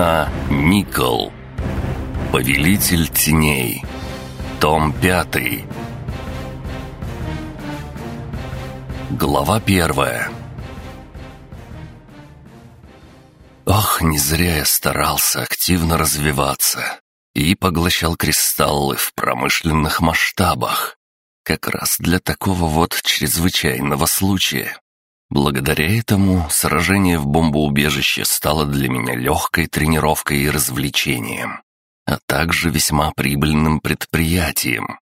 А. Никол. Повелитель теней. Том 5. Глава первая. Ох, не зря я старался активно развиваться и поглощал кристаллы в промышленных масштабах. Как раз для такого вот чрезвычайного случая. Благодаря этому сражение в бомбоубежище стало для меня легкой тренировкой и развлечением, а также весьма прибыльным предприятием.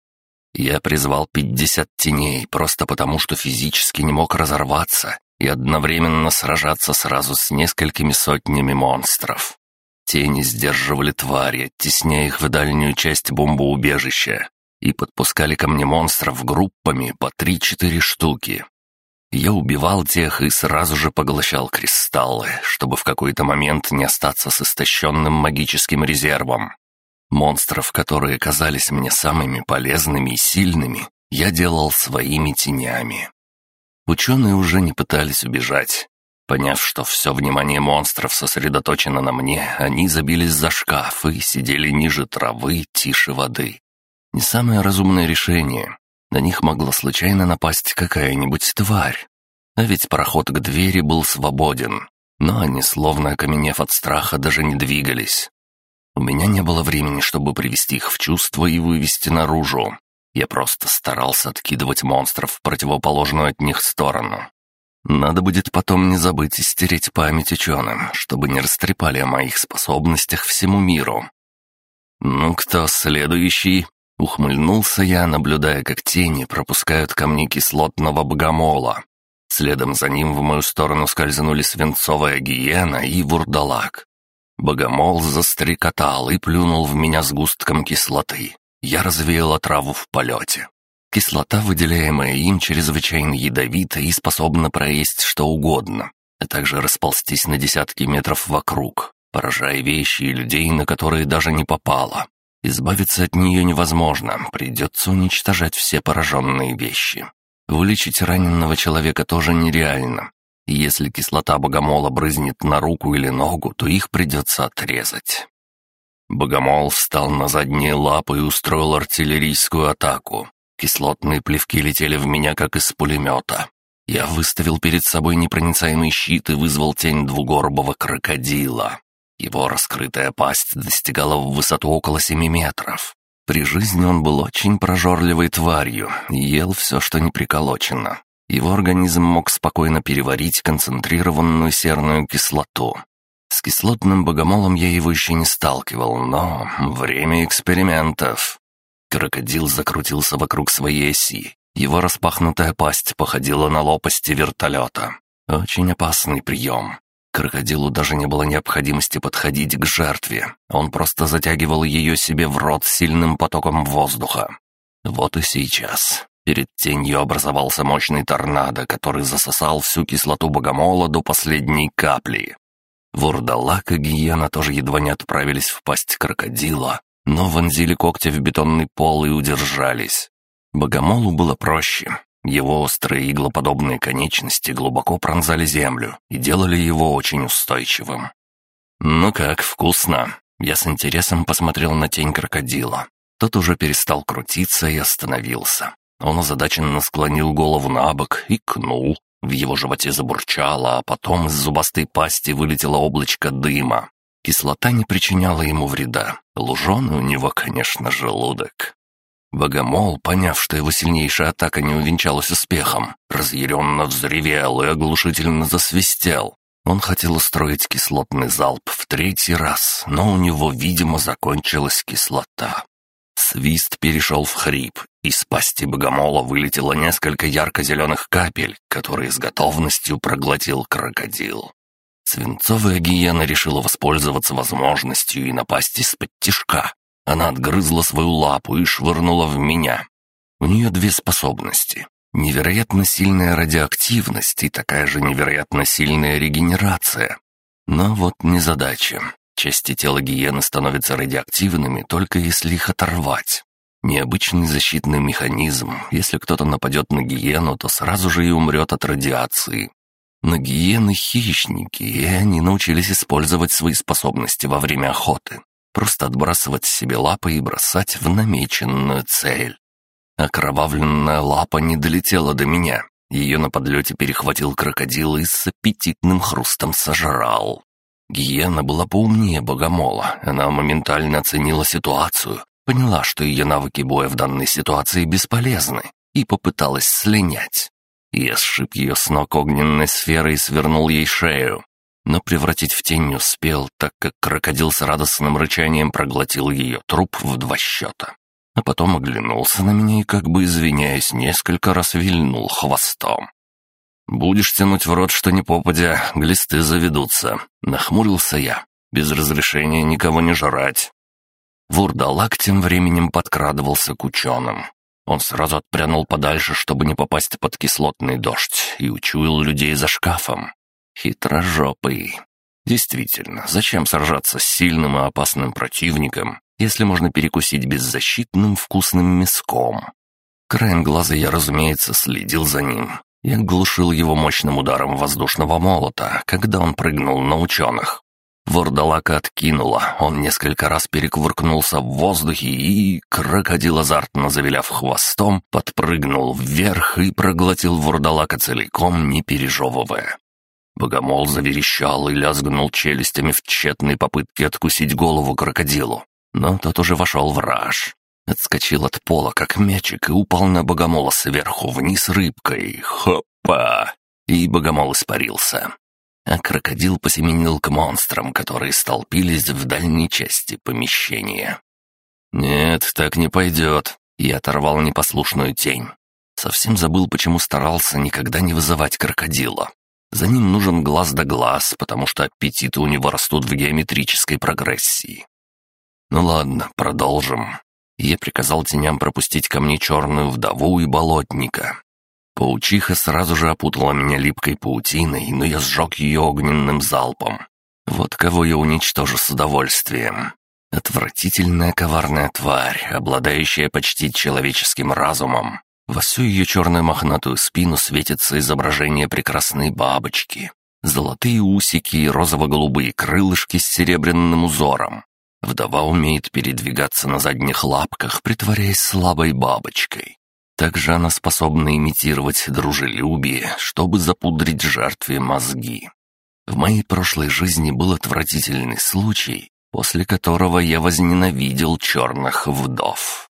Я призвал 50 теней просто потому, что физически не мог разорваться и одновременно сражаться сразу с несколькими сотнями монстров. Тени сдерживали твари, оттесняя их в дальнюю часть бомбоубежища, и подпускали ко мне монстров группами по 3-4 штуки. Я убивал тех и сразу же поглощал кристаллы, чтобы в какой-то момент не остаться с истощенным магическим резервом. Монстров, которые казались мне самыми полезными и сильными, я делал своими тенями. Ученые уже не пытались убежать. Поняв, что все внимание монстров сосредоточено на мне, они забились за шкаф и сидели ниже травы, тише воды. Не самое разумное решение. На них могла случайно напасть какая-нибудь тварь. А ведь проход к двери был свободен, но они, словно окаменев от страха, даже не двигались. У меня не было времени, чтобы привести их в чувство и вывести наружу. Я просто старался откидывать монстров в противоположную от них сторону. Надо будет потом не забыть стереть память ученым, чтобы не растрепали о моих способностях всему миру. «Ну, кто следующий?» Ухмыльнулся я, наблюдая, как тени пропускают ко мне кислотного богомола. Следом за ним в мою сторону скользнули свинцовая гиена и вурдалак. Богомол застрекотал и плюнул в меня сгустком кислоты. Я развеял отраву в полете. Кислота, выделяемая им, чрезвычайно ядовита и способна проесть что угодно, а также расползтись на десятки метров вокруг, поражая вещи и людей, на которые даже не попало. Избавиться от нее невозможно, придется уничтожать все пораженные вещи. Вылечить раненого человека тоже нереально. Если кислота богомола брызнет на руку или ногу, то их придется отрезать. Богомол встал на задние лапы и устроил артиллерийскую атаку. Кислотные плевки летели в меня, как из пулемета. Я выставил перед собой непроницаемый щит и вызвал тень двугорбого крокодила. Его раскрытая пасть достигала в высоту около семи метров. При жизни он был очень прожорливой тварью и ел все, что не приколочено. Его организм мог спокойно переварить концентрированную серную кислоту. С кислотным богомолом я его еще не сталкивал, но время экспериментов. Крокодил закрутился вокруг своей оси. Его распахнутая пасть походила на лопасти вертолета. Очень опасный прием. Крокодилу даже не было необходимости подходить к жертве. Он просто затягивал ее себе в рот сильным потоком воздуха. Вот и сейчас. Перед тенью образовался мощный торнадо, который засосал всю кислоту богомола до последней капли. Вурдалак и гиена тоже едва не отправились в пасть крокодила, но вонзили когти в бетонный пол и удержались. Богомолу было проще. Его острые иглоподобные конечности глубоко пронзали землю и делали его очень устойчивым. «Ну как, вкусно?» Я с интересом посмотрел на тень крокодила. Тот уже перестал крутиться и остановился. Он озадаченно склонил голову на бок и кнул. В его животе забурчало, а потом из зубастой пасти вылетело облачко дыма. Кислота не причиняла ему вреда. Луженый у него, конечно, желудок. Богомол, поняв, что его сильнейшая атака не увенчалась успехом, разъяренно взревел и оглушительно засвистел. Он хотел устроить кислотный залп в третий раз, но у него, видимо, закончилась кислота. Свист перешел в хрип, и с пасти богомола вылетело несколько ярко-зеленых капель, которые с готовностью проглотил крокодил. Свинцовая гиена решила воспользоваться возможностью и напасть из-под тишка, она отгрызла свою лапу и швырнула в меня. У нее две способности. Невероятно сильная радиоактивность и такая же невероятно сильная регенерация. Но вот незадача. Части тела гиены становятся радиоактивными, только если их оторвать. Необычный защитный механизм. Если кто-то нападет на гиену, то сразу же и умрет от радиации. Но гиены — хищники, и они научились использовать свои способности во время охоты. Просто отбрасывать себе лапы и бросать в намеченную цель. Окровавленная лапа не долетела до меня. Ее на подлете перехватил крокодил и с аппетитным хрустом сожрал. Гиена была поумнее богомола. Она моментально оценила ситуацию, поняла, что ее навыки боя в данной ситуации бесполезны, и попыталась слинять. Я сшиб ее с ног огненной сферой и свернул ей шею. Но превратить в тень не успел, так как крокодил с радостным рычанием проглотил ее труп в два счета а потом оглянулся на меня и, как бы извиняясь, несколько раз вильнул хвостом. «Будешь тянуть в рот, что не попадя, глисты заведутся», — нахмурился я. «Без разрешения никого не жрать». Вурдалак тем временем подкрадывался к ученым. Он сразу отпрянул подальше, чтобы не попасть под кислотный дождь, и учуял людей за шкафом. Хитрожопый. Действительно, зачем сражаться с сильным и опасным противником, если можно перекусить беззащитным вкусным мяском. Краем глаза я, разумеется, следил за ним. Я глушил его мощным ударом воздушного молота, когда он прыгнул на ученых. Вордалака откинула, он несколько раз перекувыркнулся в воздухе и, крокодил азартно завиляв хвостом, подпрыгнул вверх и проглотил Вордалака целиком, не пережевывая. Богомол заверещал и лязгнул челюстями в тщетной попытке откусить голову крокодилу но тот уже вошел в раж. Отскочил от пола, как мячик, и упал на богомола сверху вниз рыбкой. Хопа! И богомол испарился. А крокодил посеменил к монстрам, которые столпились в дальней части помещения. «Нет, так не пойдет», — я оторвал непослушную тень. Совсем забыл, почему старался никогда не вызывать крокодила. За ним нужен глаз да глаз, потому что аппетиты у него растут в геометрической прогрессии. «Ну ладно, продолжим». Я приказал теням пропустить ко мне черную вдову и болотника. Паучиха сразу же опутала меня липкой паутиной, но я сжег ее огненным залпом. Вот кого я уничтожу с удовольствием. Отвратительная коварная тварь, обладающая почти человеческим разумом. Во всю ее черную мохнатую спину светится изображение прекрасной бабочки. Золотые усики и розово-голубые крылышки с серебряным узором. Вдова умеет передвигаться на задних лапках, притворяясь слабой бабочкой. Также она способна имитировать дружелюбие, чтобы запудрить жертве мозги. В моей прошлой жизни был отвратительный случай, после которого я возненавидел черных вдов.